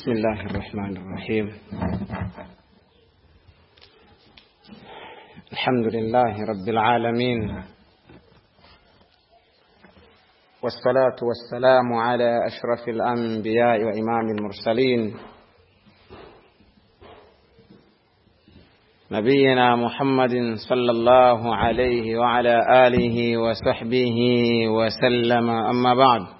بسم الله الرحمن الرحيم. الحمد لله رب العالمين. والصلاة والسلام على أشرف الأنبياء وإمام المرسلين. نبينا محمد صلى الله عليه وعلى آله وصحبه وسلم. أما بعد.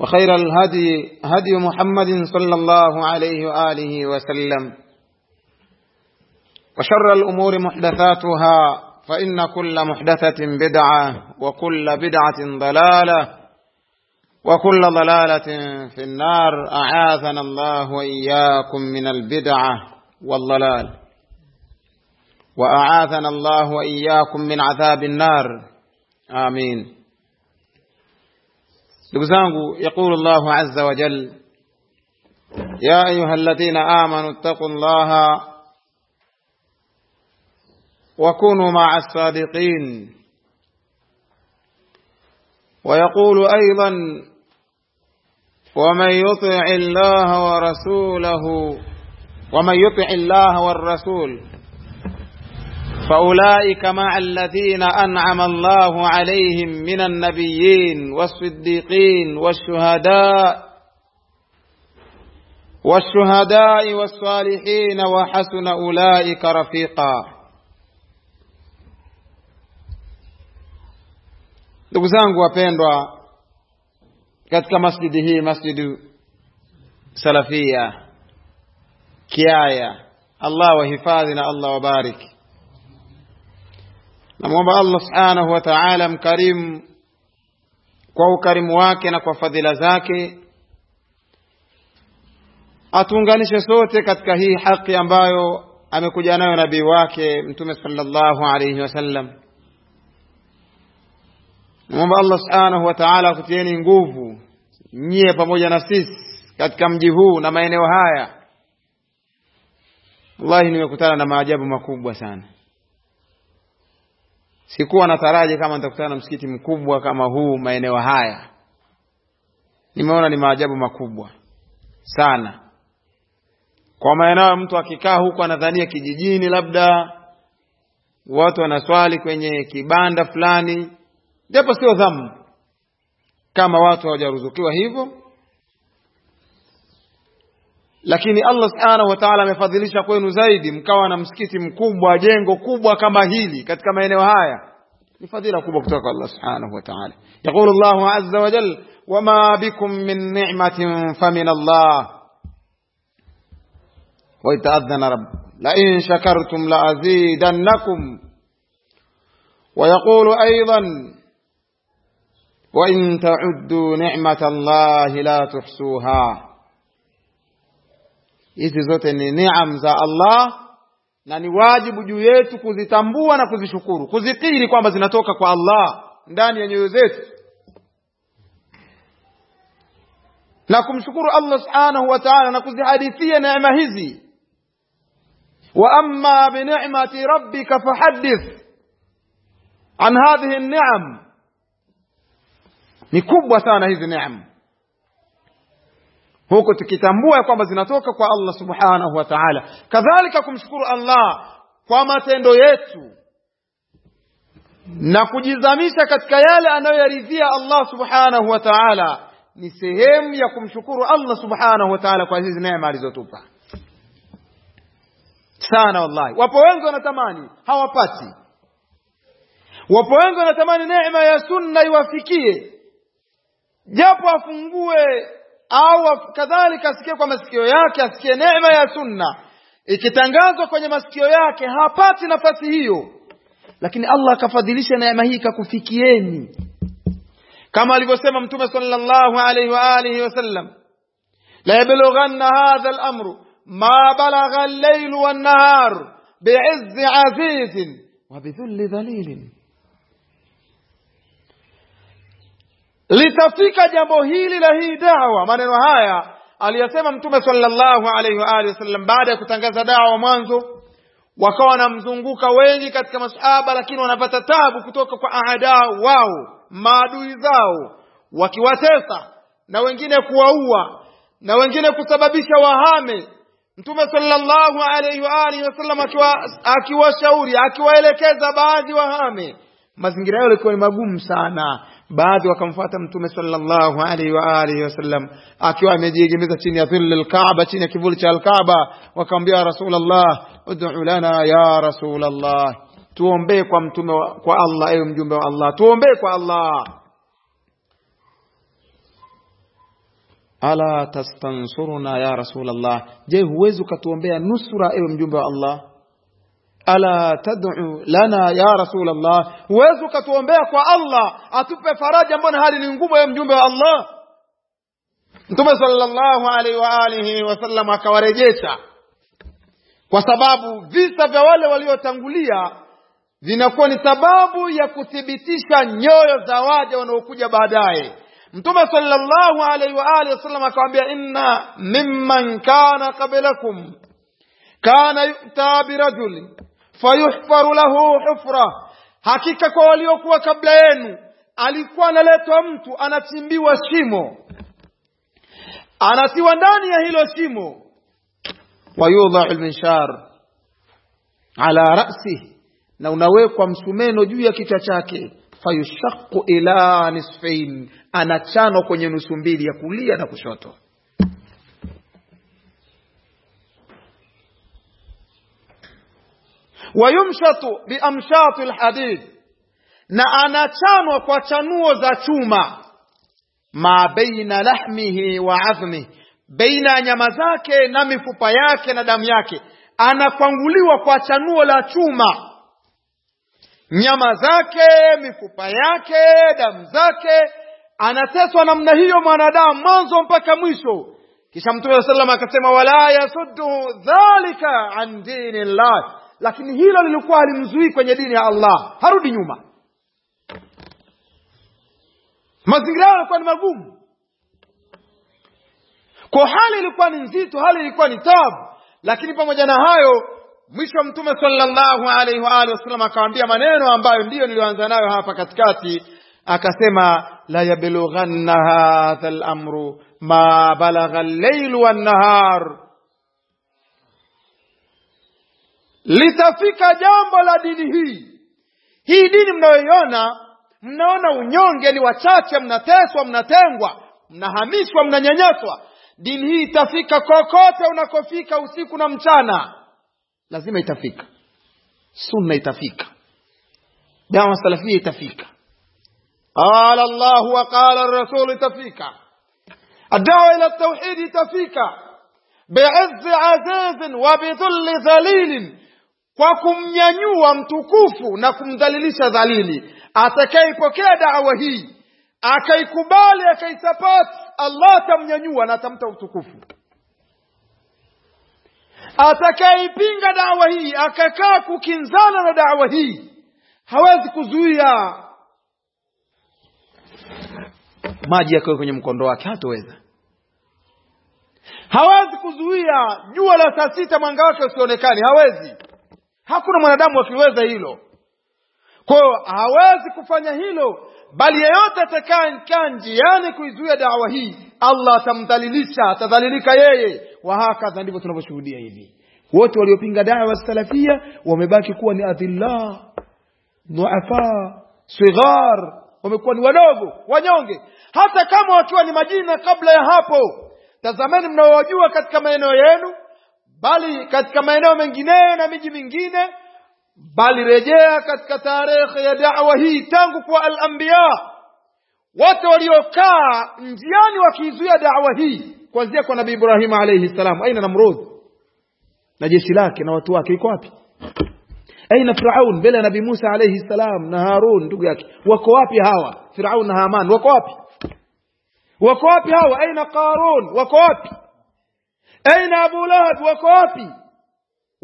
وخير الهدي هدي محمد صلى الله عليه وآله وسلم. وشر الأمور محدثاتها فإن كل محدثة بدعة وكل بدعة ضلالة وكل ضلالة في النار. أعاذنا الله وإياكم من البدعة والضلال. وأعاذنا الله وإياكم من عذاب النار. آمين. دوزانغو يقول الله عز وجل يا أيها الذين آمنوا اتقوا الله وكونوا مع الصادقين. ويقول أيضا ومن يطع الله ورسوله ومن يطع الله والرسول فأولئك مع الذين أنعم الله عليهم من النبيين والصديقين والشهداء والشهداء والصالحين وحسن أولئك رفيقا. Ndugu zangu wapendwa katika masjidi hii masjidu salafia kiaya allah wahifadhi na allah wabariki namwomba allah subhanahu wa taala mkarimu kwa ukarimu wake na kwa fadhila zake atuunganishe sote katika hii haki ambayo amekuja nayo nabii wake mtume sallallahu alaihi wasallam namwomba allah subhanahu wa taala akutieni nguvu nyie pamoja na sisi katika mji huu na maeneo haya. Wallahi nimekutana na maajabu makubwa sana sikuwa nataraji kama nitakutana na msikiti mkubwa kama huu maeneo haya. Nimeona ni maajabu makubwa sana. Kwa maeneo mtu akikaa huku anadhania kijijini labda watu wanaswali kwenye kibanda fulani japo sio dhamu. Kama watu hawajaruzukiwa hivyo lakini allah subhanahu wa taala amefadhilisha kwenu zaidi mkawa na msikiti mkubwa jengo kubwa kama hili katika maeneo haya ni fadhila kubwa kutoka kwa allah subhanahu wa taala yaqulu llahu aza wajal wama bikum min nimatin famin allah waid taadhana rab lain shakartum laazidannakum ويقول أيضا وإن تعدوا نعمة الله لا تحصوها hizi zote ni neam za Allah na ni wajibu juu yetu kuzitambua na kuzishukuru. Kuzikiri kwamba zinatoka kwa Allah ndani ya nyoyo zetu. Na kumshukuru Allah subhanahu wa ta'ala na kuzihadithia neema hizi. Wa amma bi ni'mati rabbika fahaddith an hadhihi an-ni'am ni kubwa sana hizi neema huku tukitambua kwamba zinatoka kwa Allah subhanahu wa ta'ala kadhalika kumshukuru Allah kwa matendo yetu na kujizamisha katika yale anayoyaridhia Allah subhanahu wa ta'ala ni sehemu ya kumshukuru Allah subhanahu wa ta'ala kwa hizi neema alizotupa sana wallahi wapo wengi wanatamani hawapati wapo wengi wanatamani neema ya sunna iwafikie japo afungue au kadhalika asikie kwa masikio yake asikie neema ya sunna ikitangazwa kwenye masikio yake hapati nafasi hiyo lakini Allah akafadhilisha neema hii kakufikieni kama alivyosema mtume sallallahu alayhi wa alihi wasallam la yablughanna hadha al-amru ma balagha al-layl wan-nahar bi'izzi 'azizin wa bidhulli dhalilin litafika jambo hili la hii dawa maneno haya aliyasema mtume sallallahu alaihi wa alihi wasallam baada ya kutangaza dawa mwanzo wakawa wanamzunguka wengi katika masahaba lakini wanapata tabu kutoka kwa aada wao maadui zao wakiwatesa na wengine kuwaua na wengine kusababisha wahame. Mtume sallallahu alaihi wa alihi wasallam akiwashauri akiwaelekeza baadhi wahame. Mazingira yao yalikuwa ni magumu sana baadhi wakamfuata mtume sallallahu alaihi wa alihi wasallam akiwa amejiegemeza chini ya dhilli alkaaba chini ya kivuli cha alkaaba wakamwambia rasulullah ud'u lana ya rasulullah tuombee kwa mtume wa, kwa Allah ewe mjumbe wa Allah tuombee kwa Allah ala tastansuruna ya rasulullah je huwezi ukatuombea nusura ewe mjumbe wa Allah ala tad'u lana ya rasulullah huwezi ukatuombea kwa Allah atupe faraja mbona hali ni ngumu ya mjumbe wa Allah Mtume sallallahu alaihi wa alihi wasallam akawarejesha kwa sababu visa vya wale waliotangulia vinakuwa ni sababu ya kuthibitisha nyoyo za waja wanaokuja baadaye Mtume sallallahu alaihi wa alihi wasallam akamwambia inna mimman kana qablakum kana yu'ta birajulin fayuhfaru lahu hufra. Hakika kwa waliokuwa kabla yenu alikuwa analetwa mtu anachimbiwa shimo. Anatiwa ndani ya hilo shimo. Wayudhau alminshar ala ra'si na unawekwa msumeno juu ya kichwa chake. Fayushaqu ila nisfain anachanwa kwenye nusu mbili ya kulia na kushoto wayumshatu biamshati alhadid na anachanwa kwa chanuo za chuma. Ma baina lahmihi wa azmi baina ya nyama zake na mifupa yake na damu yake. Anakwanguliwa kwa chanuo la chuma. Nyama zake mifupa yake damu zake anateswa namna hiyo mwanadamu mwanzo mpaka mwisho. Kisha mtume sallam akasema wala yasuddu dhalika an dini llah lakini hilo lilikuwa halimzuii kwenye dini ya Allah. Harudi nyuma. Mazingira yao yalikuwa ni magumu. Kwa hali ilikuwa ni nzito hali ilikuwa ni tabu. Lakini pamoja na hayo mwisho mtume sallallahu alaihi wa alihi wasallam akawaambia maneno ambayo ndiyo niliyoanza nayo hapa katikati. Akasema la yablughanna hadha al-amru ma balagha al-laylu wan-nahar litafika jambo la dini hii hii dini mnayoiona mnaona unyonge ni wachache mnateswa mnatengwa mnahamishwa mnanyanyaswa dini hii itafika kokote unakofika usiku na mchana lazima itafika sunna itafika dawa salafia itafika qala Allah wa qala ar-rasul itafika الدعوة إلى التوحيد itafika بعز عزيز وبذل ذليل kwa kumnyanyua mtukufu na kumdhalilisha dhalili. Atakayepokea dawa hii akaikubali akaisapoti Allah atamnyanyua na atamta utukufu. Atakayeipinga dawa hii akakaa kukinzana na dawa hii hawezi kuzuia. Maji yakawe kwenye mkondo wake hatoweza. Hawezi kuzuia. Jua la saa sita mwanga wake usionekane hawezi hakuna mwanadamu akiweza hilo. Kwa hiyo hawezi kufanya hilo bali yeyote atakayekaa njiani kuizuia dawa hii allah atamdhalilisha atadhalilika yeye. Wahakadha ndivyo tunavyoshuhudia hivi. Wote waliopinga dawa salafia wamebaki kuwa ni adhilla, dhuafa sighar. Wamekuwa ni wadogo wanyonge. Hata kama wakiwa ni majina kabla ya hapo tazameni mnaowajua katika maeneo yenu bali katika maeneo mengineyo na miji mingine bali rejea katika tarehe ya dawa hii tangu kwa al-anbiya. Wote waliokaa njiani wakiizuia dawa hii kuanzia kwa nabii Ibrahim alayhi salam. Aina Namrud? Na jeshi lake na watu wake iko wapi? Aina Firaun? Mbele ya nabii Musa alayhi salam na Harun ndugu yake. Wako wapi hawa? Firaun na Haman wako wapi? Wako wapi hawa? Aina Qarun? Wako wapi أين أبو لهب وكوبي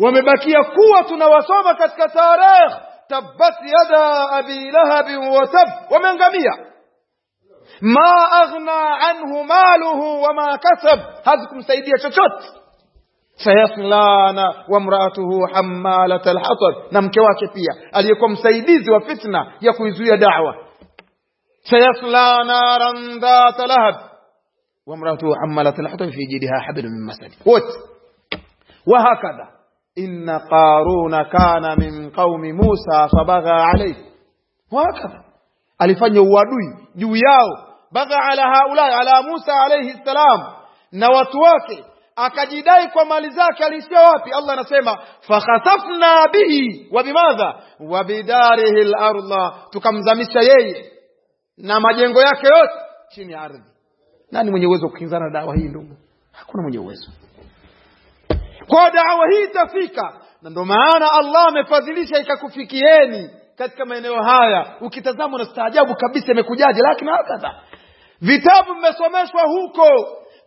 ومبكية قوة وصوبة كتاريخ تبت يدا أبي لهب وتب. ومن جميع. ما أغنى عنه ماله وما كسب. هذكم سيدي شتشت سيصلى وامرأته حمالة الحطب نم كواكفية أليكم سيدي وفتنة يكون زي دعوة سيصلى نارا ذات لهب. Hamalat alhatab fi jidha hablum min masad wote وهكذا إن قارون كان من قوم موسى فبغى عليه وهكذا alifanya uadui juu yao bagha ala haulai ala Musa alayhi salam na watu wake akajidai kwa mali zake alishia wapi Allah anasema fakhasafna bihi wa bimadha wa bidarihi al-ardh tukamzamisha yeye na majengo yake yote chini ya ardhi nani mwenye uwezo wa kukinzana na dawa hii ndugu? Hakuna mwenye uwezo. Kwa dawa hii itafika na ndio maana Allah amefadhilisha ikakufikieni katika maeneo haya. Ukitazama unastaajabu kabisa imekujaje? Lakini hakadha. Vitabu mmesomeshwa huko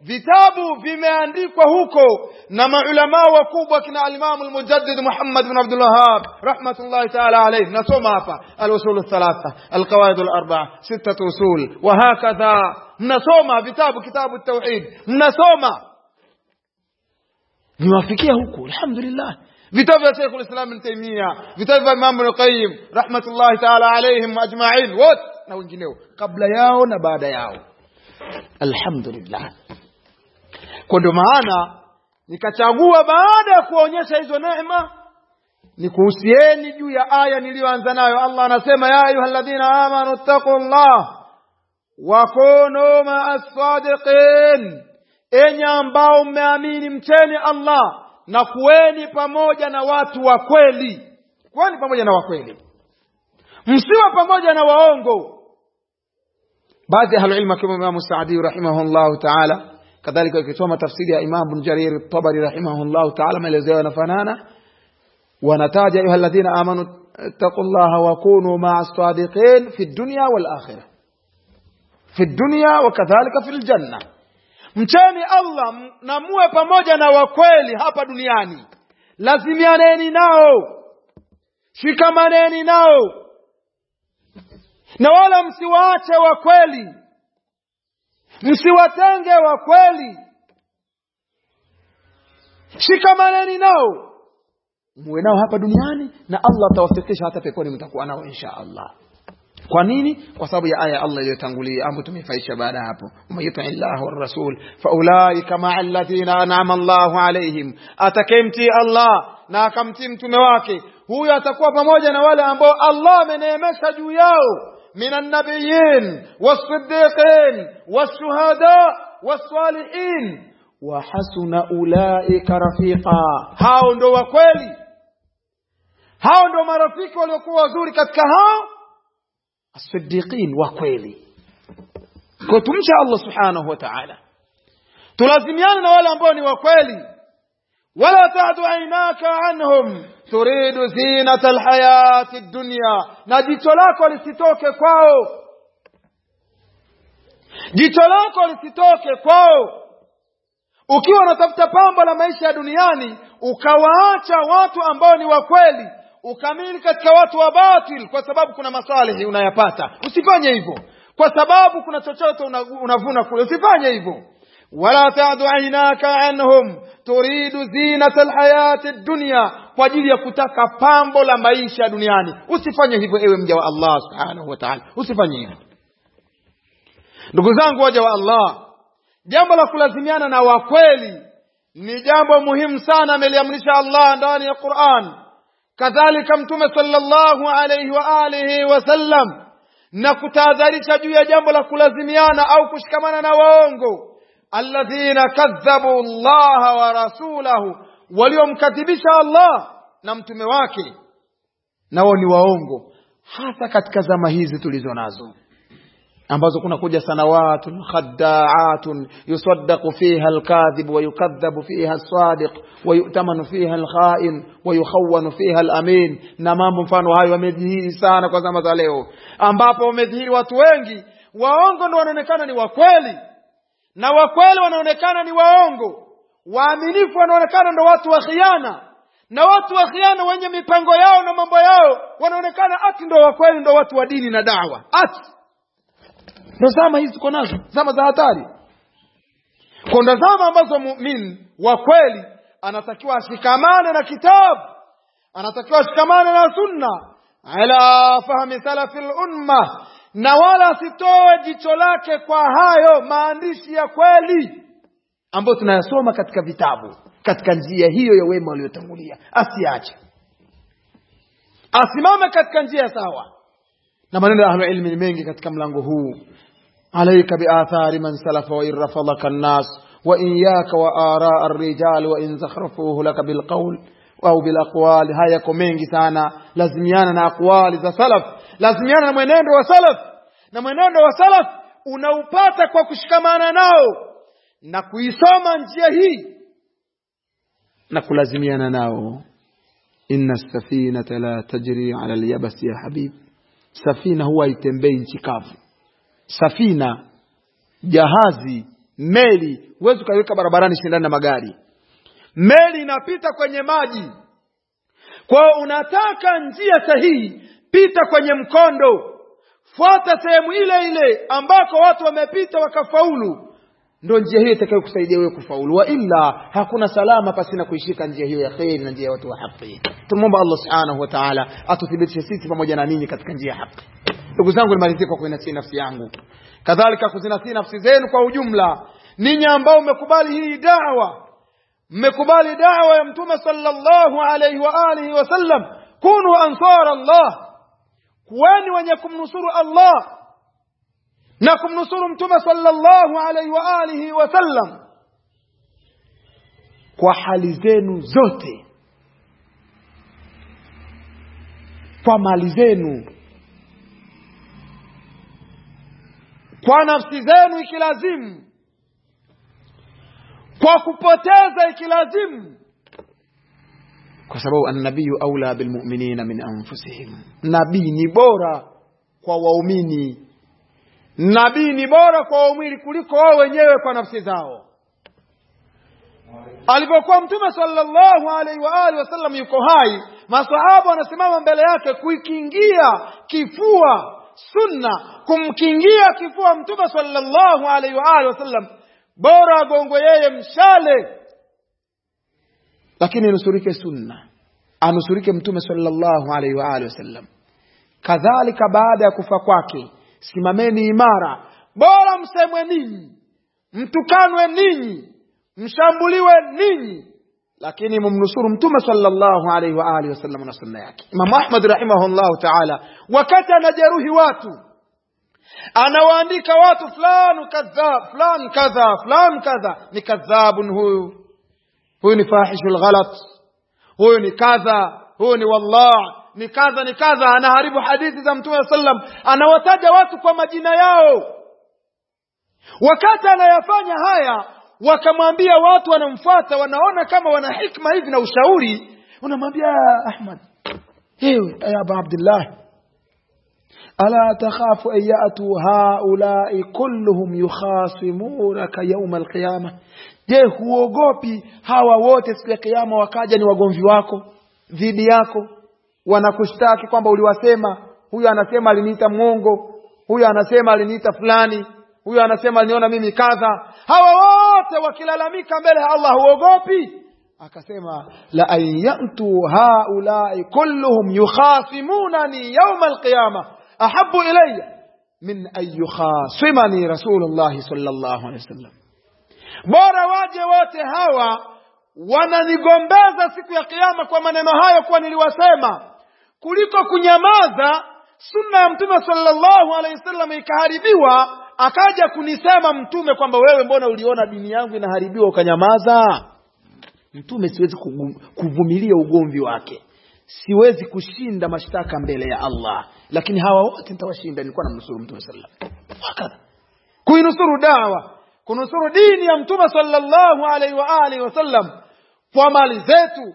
vitabu vimeandikwa huko na maulama wakubwa kina alimamu almujaddid Muhammad bin Abdul Wahhab rahmatullahi ta'ala alayhi nasoma hapa al-usul thalatha al-qawaid al-arba'a sittatu usul wa hakadha mnasoma vitabu kitabu at-tauhid mnasoma niwafikia huku alhamdulillah vitabu vya Sheikh al-Islam Ibn Taymiyyah vitabu vya Imam Ibn Qayyim rahmatullahi ta'ala alayhim ajma'in wote na wengineo kabla yao na baada yao alhamdulillah kwa ndio maana nikachagua baada ya kuonyesha hizo neema nikuhusieni juu ya aya niliyoanza nayo. Allah anasema ya ayyuhalladhina amanu taqullah llah wakunu maa sadiqin. Enye ambao mmeamini mcheni Allah na kuweni pamoja na watu wa kweli. Kuweni pamoja na wa kweli. Msiwe pamoja na waongo. Baadhi ya ahlulilmu akiwemo Imam Saadi rahimahullahu ta'ala kadhalika ukisoma tafsiri ya Imam Ibn Jarir at-Tabari rahimahullahu ta'ala maelezo yanafanana wanataja ayuha alladhina amanu ittaqullaha wa kunu ma'a as-sadiqin fi dunya wal akhirah fi dunya wa kadhalika fil janna mcheni Allah na muwe pamoja na wakweli hapa duniani lazimianeni nao shikamaneni nao na wala msiwaache wakweli msiwatenge wakweli shikamaneni nao. Muwe nao hapa duniani na Allah atawafikisha hata peponi mtakuwa nao insha Allah. Kwa nini? Kwa sababu ya aya Allah iliyotangulia ambayo tumefaisha baada hapo. Umayita llah war rasul faulaika ma'a ladhina an'ama llahu alaihim atakayemtii Allah na akamtii mtume wake huyo atakuwa pamoja na wale ambao Allah ameneemesha juu yao من النبيين والصديقين والشهداء والصالحين وحسن أولئك رفيقا hao ndo wa kweli hao ndo marafiki waliokuwa wazuri katika hao as-siddiqin wa kweli kwa tumcha Allah subhanahu wa ta'ala tulazimiane na wale ambao ni wa kweli wala ta'du عيناك anhum turidu zinata الحياة dunya na jicho lako lisitoke kwao jicho lako lisitoke kwao ukiwa unatafuta pambo la maisha ya duniani ukawaacha watu ambao ni wakweli ukamili katika watu wa batil kwa sababu kuna masalihi unayapata. Usifanye hivyo. Kwa sababu kuna chochote unavuna kule. Usifanye hivyo ولا تعد عيناك عنهم. تريد زينة الحياة الدنيا وجيه كتاكا بامبو لما يشى دنياني. وصفاني هفو إيوه مجاوى الله سبحانه وتعالى. وصفاني نقزان قواجه الله. جنب لكل زميانا نواكويلي نجنب مهم سانا مليم رشاء الله داني القرآن. كذلك امتم صلى الله عليه وآله وسلم. نكتاذا رشا جوية جنب لكل زميانا أو كشكمانا نواكويلي alladhina kadhabu llaha wa rasulahu waliomkadhibisha allah na mtume wake nao ni waongo hasa katika zama hizi tulizo nazo ambazo kuna kuja sanawatun khaddaatun yusaddaqu fiha alkadhib wa yukadhabu fiha alsadiq wa yu'tamanu fiha alkhain wa yukhawwanu fiha alamin na mambo mfano hayo yamedhihiri sana kwa zama za leo ambapo wamedhihiri watu wengi waongo ndio wanaonekana ni wakweli na wakweli wanaonekana ni waongo. Waaminifu wanaonekana ndo watu wa khiana. Na watu wa khiana wenye mipango yao na mambo yao wanaonekana ati ndo wakweli ndo watu wa dini na dawa. Ati. Ndo zama hizi tuko nazo zama za hatari. Kuna zama ambazo muumini wa kweli anatakiwa ashikamane na kitabu. Anatakiwa ashikamane na sunna. Ala fahmi salafi lumma na wala asitoe jicho lake kwa hayo maandishi ya kweli ambayo tunayasoma katika vitabu katika njia hiyo ya wema waliotangulia asiache asimame katika njia sawa na maneno ya ahlulilmi ni mengi katika mlango huu alaika biathari man salafa wain rafadhaka nnas waiyaka waaraa arrijal wain zakhrafuhu laka bilqaul au bilaqwali haya yako mengi sana lazimiana na aqwali za salaf lazimiana na mwenendo wa salaf. Na mwenendo wa salaf unaupata kwa kushikamana nao na kuisoma njia hii na kulazimiana nao. Inna safinata la tajri ala alyabasi ya habib. Safina huwa haitembei nchi kavu. Safina jahazi meli huwezi ukaiweka barabarani shindani na magari. Meli inapita kwenye maji. Kwao unataka njia sahihi pita kwenye mkondo. Fuata sehemu ile ile ambako watu wamepita wakafaulu. Ndo njia hiyo itakayokusaidia wewe kufaulu. Wa illa hakuna salama pasina kuishika njia hiyo ya kheri na njia ya watu wa haki. Tumomba allah subhanahu wa taala atuthibitishe sisi pamoja na ninyi katika njia ya haki. Ndugu zangu nimalizie kwa kuinasii nafsi yangu. Kadhalika kuzinasii nafsi zenu kwa ujumla. Ninyi ambao mmekubali hii dawa mmekubali dawa ya mtume sallallahu alayhi wa alihi wasallam kunu ansar allah kuweni wenye kumnusuru allah na kumnusuru mtume sallallahu alaihi wa alihi wasallam kwa hali zenu zote. Kwa mali zenu. Kwa nafsi zenu ikilazimu. Kwa kupoteza ikilazimu kwa sababu annabiyu aula bilmuminina min anfusihim nabii ni bora kwa waumini nabii ni bora kwa waumini kuliko wao wenyewe kwa nafsi zao alipokuwa mtume sallallahu alaihi wa alihi wasallam yuko hai masahaba wanasimama mbele yake kuikingia kifua sunna kumkingia kifua mtume sallallahu alaihi wa alihi wasallam bora agongwe yeye mshale lakini nusurike sunna anusurike mtume sallallahu alaihi wa alihi wasallam kadhalika baada ya kufa kwake simameni imara bora msemwe ninyi mtukanwe ninyi mshambuliwe ninyi lakini mumnusuru mtume sallallahu alaihi wa alihi wasallam na sunna yake imamu ahmad rahimahullahu taala wakati anajeruhi watu anawaandika watu fulani kadhab fulani kadha fulani kadha ni kadhabun huyu huyu ni fahishul ghalat huyu ni kadha huyu ni wallah ni kadha ni kadha anaharibu hadithi za mtume sallam anawataja watu kwa majina yao wakati anayafanya haya wakamwambia watu wanamfuata wanaona kama wana hikma hivi na ushauri unamwambia ahmad ewe ya aba abdillah ألا تخاف أن يأتوا هؤلاء كلهم يخاصمونك يوم القيامة je huogopi hawa wote siku ya kiama wakaja ni wagomvi wako dhidi yako? Wanakushtaki kwamba uliwasema huyu anasema aliniita mwongo huyu anasema aliniita fulani huyu anasema aliniona mimi kadha. Hawa wote wakilalamika mbele ya allah huogopi? Akasema la an yatu haulai kulluhum yukhasimunani yauma alqiyama ahabu ilaya min an yukhasimani rasulullahi sallallahu wa wasallam bora waje wote hawa wananigombeza siku ya kiama kwa maneno hayo kuwa niliwasema kuliko kunyamaza sunna ya mtume sallallahu alaihi wasallam ikaharibiwa akaja kunisema mtume kwamba wewe mbona uliona dini yangu inaharibiwa ukanyamaza? Mtume siwezi kuvumilia ugomvi wake. Siwezi kushinda mashtaka mbele ya allah. Lakini hawa wote nitawashinda nilikuwa namnusuru mtume sallam wasallam. Kuinusuru dawa kunusuru dini ya mtume sallallahu alaihi wa alihi wasallam kwa mali zetu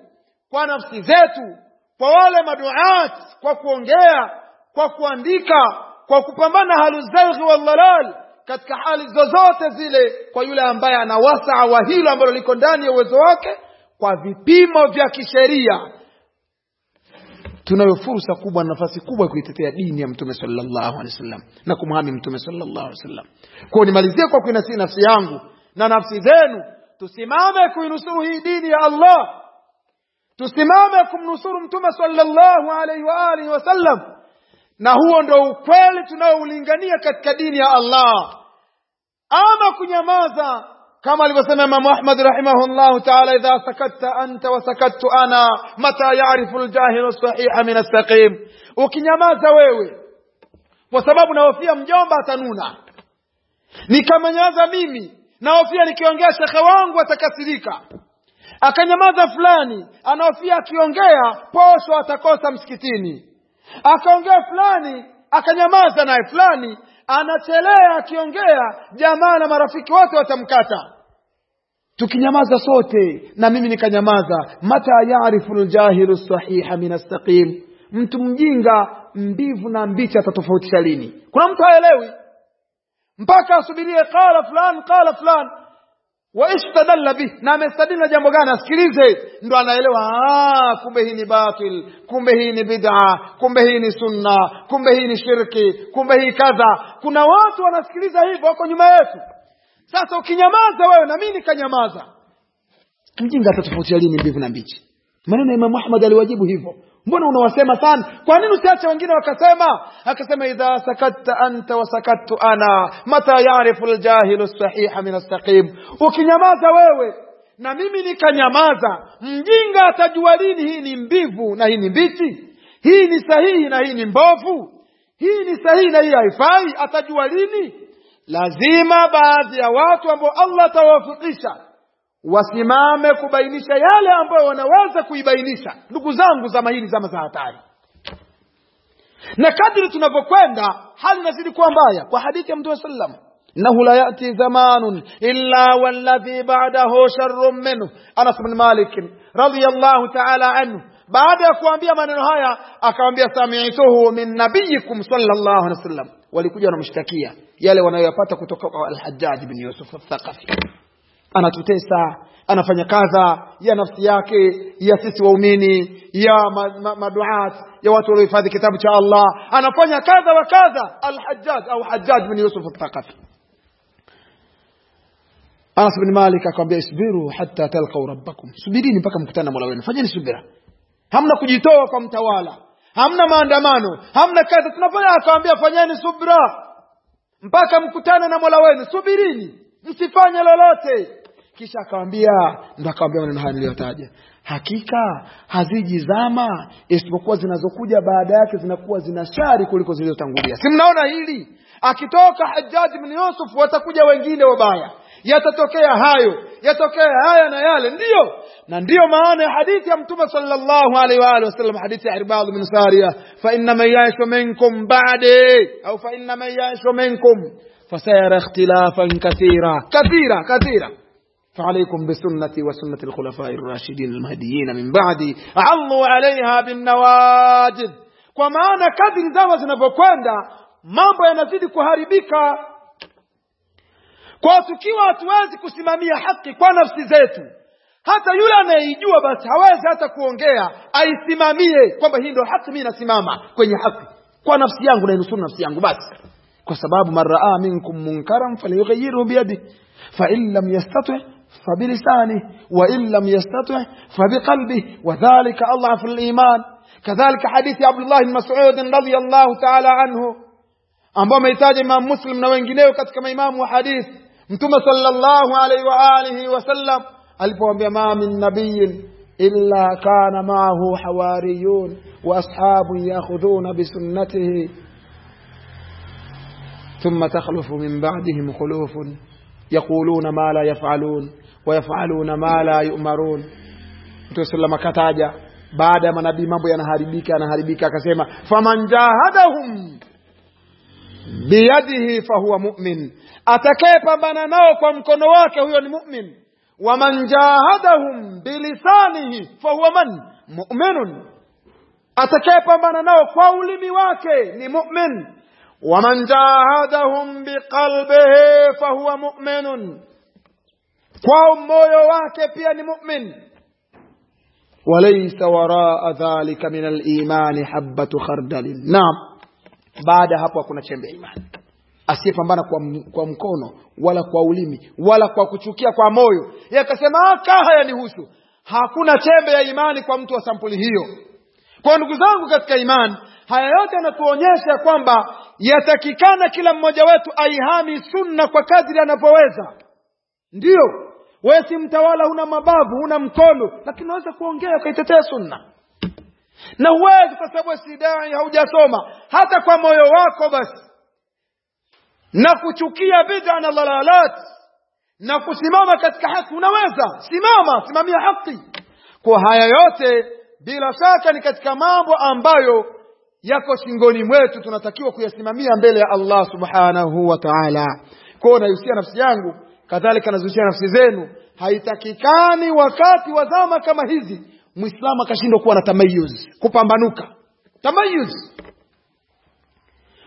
kwa nafsi zetu kwa wale maduat kwa kuongea kwa kuandika kwa kupambana haluzalghi waldhalal katika hali zozote zile kwa yule ambaye ana wasaa wa hilo ambalo liko ndani ya uwezo wake kwa vipimo vya kisheria tunayo fursa kubwa na nafasi kubwa ya kuitetea dini ya mtume sallallahu alaihi wasallam na kumhami mtume sallallahu alaihi wasallam. Kwa nimalizie kwa kuinasii nafsi yangu na nafsi zenu. Tusimame kuinusuru hii dini ya Allah. Tusimame kumnusuru mtume sallallahu alaihi wa alihi wasallam. Na huo ndo ukweli tunaoulingania katika dini ya Allah. Ama kunyamaza kama alivyosema Imam Ahmad rahimahullahu ta'ala idha sakatta anta wa sakattu ana mata ya'rifu al-jahilu sahiha min as-saqim. Ukinyamaza wewe kwa sababu nahofia mjomba atanuna. Nikamenyaza mimi nahofia nikiongea shekhe wangu atakasirika. Akanyamaza fulani anahofia akiongea posho atakosa msikitini. Akaongea fulani akanyamaza naye fulani anachelea akiongea jamaa na marafiki wote watamkata. Tukinyamaza sote na mimi nikanyamaza. Mata yarifu ljahilu sahiha min astaqim mtu mjinga mbivu na mbichi atatofautisha lini? Kuna mtu haelewi? Mpaka asubirie qala fulan qala fulan waistadalla bih na amestadili na jambo gani? Asikilize. Ndo anaelewa ah, kumbe hii ni batil kumbe hii ni bid'a kumbe hii ni sunna kumbe hii ni shirki kumbe hii kadha. Kuna watu wanasikiliza hivyo wako nyuma yetu. Sasa ukinyamaza wewe na mimi nikanyamaza. Mjinga atatofautia lini mbivu na mbichi? Maneno ya Imam Ahmad aliwajibu hivyo mbona unawasema sana? Kwa nini usiache wengine wakasema? Akasema idha sakatta anta wa sakattu ana mata yarifu aljahilu sahiha min astaqim ukinyamaza wewe na mimi nikanyamaza mjinga atajua lini hii ni mbivu na hii ni mbichi. Hii ni sahihi na hii ni mbovu. Hii ni sahihi na hii haifai. Atajua lini lazima baadhi ya watu ambao Allah atawafikisha wasimame kubainisha yale ambayo wanaweza kuibainisha ndugu zangu zama hili zama za hatari na kadri tunavyokwenda hali inazidi kuwa mbaya kwa hadithi ya mtume sallam innahu la yati zamanun illa walladhi ba'dahu sharrun minhu anas bin malik radiyallahu ta'ala anhu baada ya kuambia maneno haya akamwambia sami'tuhu min nabiyikum sallallahu alaihi wasallam walikuja wanamshtakia yale wanayoyapata kutoka kwa al-hajjaj bin yusuf al-thaqafi anatutesa anafanya kadha ya nafsi yake ya sisi waumini ya maduat ma, maduat, ya watu waliohifadhi kitabu cha Allah. Anafanya kadha wa kadha al-Hajjaj au Hajjaj bin Yusuf al-Thaqafi. Anas bin Malik akamwambia isbiru hatta talqaw rabbakum. Subirini mpaka mkutane na Mola wenu. Fanyeni subira. Hamna kujitoa kwa mtawala. Hamna maandamano. Hamna kadha tunafanya akamwambia fanyeni subira. Mpaka mkutane na Mola wenu. Subirini msifanye lolote kisha akawambia ndo akawambia maneno haya niliyotaja hakika hazijizama isipokuwa zinazokuja baada yake zinakuwa zina shari kuliko zilizotangulia. Si mnaona hili? Akitoka hajaji bni yusuf watakuja wengine wabaya. Yatatokea hayo yatokea haya na yale. Ndiyo na ndiyo maana ya hadithi ya mtume salllahu alaihi waalihi wasallam hadithi ya irbadhu bin saria faina man yaishu minkum bade au faina man yaishu minkum fasayara ikhtilafan kathira. Kathira kathira. فعليكم بسنتي وسنة الخلفاء الراشدين المهديين من بعدي عضوا عليها بالنواجذ kwa maana kadri zama zinavyokwenda mambo yanazidi kuharibika kwa tukiwa hatuwezi kusimamia haki kwa nafsi zetu hata yule anayeijua basi hawezi hata kuongea aisimamie kwamba hii ndio haki mimi nasimama kwenye haki kwa nafsi yangu nainusuru nafsi yangu basi kwa sababu man raa minkum munkaran falyughayyirhu biyadihi fa in lam yastati فبلسانه وإن لم يستطع فبقلبه. وذلك أضعف الإيمان. كذلك حديث عبد الله بن مسعود رضي الله تعالى عنه أبو ميتاج إمام مسلم نوين جنيه نوينجيني وكتك إمام وحديث أنتم صلى الله عليه وآله وسلم ألفوا بما من نبي إلا كان معه حواريون وأصحاب يأخذون بسنته. ثم تخلف من بعدهم خلوف يقولون ما لا يفعلون. wayafaluna ma la yumarun. Mtume sallam akataja baada ya manabii mambo yanaharibika yanaharibika akasema faman jahadahum biyadihi fahuwa mumin. Atakayepambana nao kwa mkono wake huyo ni mumin. Waman jahadahum bilisanihi fahuwa man? Muminun. Atakayepambana nao kwa ulimi wake ni mumin. Waman jahadahum biqalbihi fahuwa muminun kwao moyo wake pia ni mu'min. Walaysa waraa dhalika min alimani habatu khardalin naam. Baada hapo hakuna chembe ya imani. Asiyepambana kwa, kwa mkono wala kwa ulimi wala kwa kuchukia kwa moyo. Yakasema ah, ka hayanihusu hakuna chembe ya imani kwa mtu wa sampuli hiyo. Kwa ndugu zangu katika imani haya yote yanatuonyesha kwamba yatakikana kila mmoja wetu aihami sunna kwa kadri anapoweza. Ndiyo wewe si mtawala huna mabavu huna mkono lakini unaweza kuongea ukaitetea sunna. Na huwezi kwa sababu si dai haujasoma. Hata kwa moyo wako basi. Na kuchukia bid'a na dalalat na kusimama katika haki unaweza. Simama simamia haki. Kwa haya yote bila shaka ni katika mambo ambayo yako shingoni mwetu tunatakiwa kuyasimamia mbele ya Allah subhanahu wa ta'ala. Kwa naihusia nafsi yangu kadhalika nazushia nafsi zenu haitakikani wakati wa zama kama hizi muislamu akashindwa kuwa na tamayuz kupambanuka tamayuz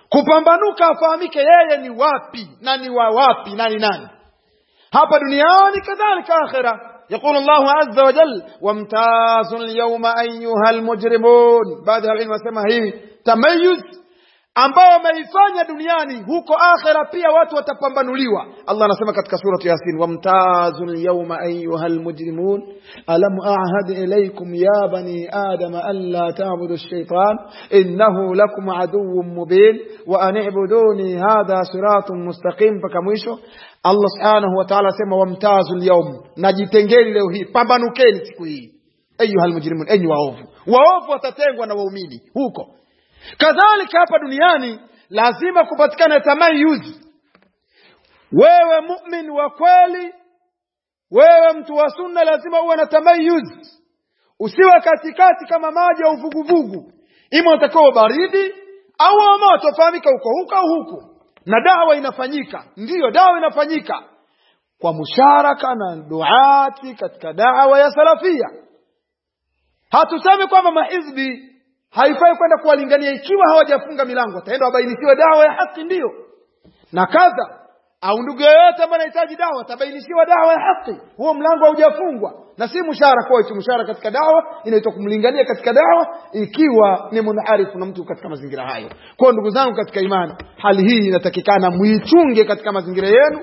kupambanuka afahamike yeye ni wapi na ni wa wapi nani nani hapa duniani kadhalika akhira يقول الله عز وجل وامتازوا اليوم أيها المجرمون بعد العلم وسمى هي تميز ambao wameifanya duniani huko akhera pia watu watapambanuliwa Allah anasema katika suratu Yasin wamtazul yawma ayyuhal mujrimun alam a'had ilaykum ya bani adam alla ta'budu ash-shaytan innahu lakum aduwwun mubin wa an i'buduni hadha siratun mustaqim mpaka mwisho Allah subhanahu wa ta'ala asema wamtazul yawm najitengeni leo hii pambanukeni siku hii ayyuhal mujrimun enyi waovu waovu watatengwa na waumini huko kadhalika hapa duniani lazima kupatikana tamayuzi. wewe mu'min wa kweli wewe mtu wa sunna lazima uwe na tamayuzi, usiwe katikati kama maji ya uvuguvugu ima utakuwa baridi au moto fahamika huko huko au huku na dawa inafanyika. Ndiyo dawa inafanyika. Kwa musharaka na duati katika dawa ya salafia. Hatusemi kwamba mahizbi haifai kwenda kuwalingania ikiwa hawajafunga milango. Ataenda wabainishiwe dawa ya haki ndiyo na kadha au ndugu yoyote ambaye anahitaji dawa atabainishiwa dawa ya haki. Huo mlango haujafungwa. Na si mshara kwetu mshahara katika dawa inaitwa kumlingania katika dawa ikiwa ni munharifu na mtu katika mazingira hayo. Kwa ndugu zangu katika imani hali hii inatakikana muichunge katika mazingira yenu.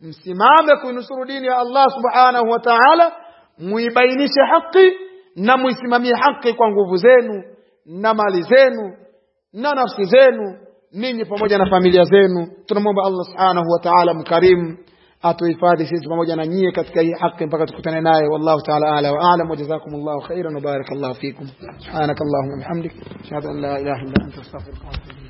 Msimame kuinusuru dini ya Allah subhanahu wa ta'ala. Muibainishe haki na muisimamie haki kwa nguvu zenu na mali zenu na nafsi zenu ninyi pamoja na familia zenu. Tunamwomba Allah subhanahu wa ta'ala mkarimu atuhifadhi sisi pamoja na nyie katika hii haki mpaka tukutane naye. Wallahu ta'ala ala wa a'lam. Wa jazakumullahu khairan wa barakallahu fikum. Subhanakallahumma wa bihamdik ashhadu an la ilaha illa anta astaghfiruka wa atubu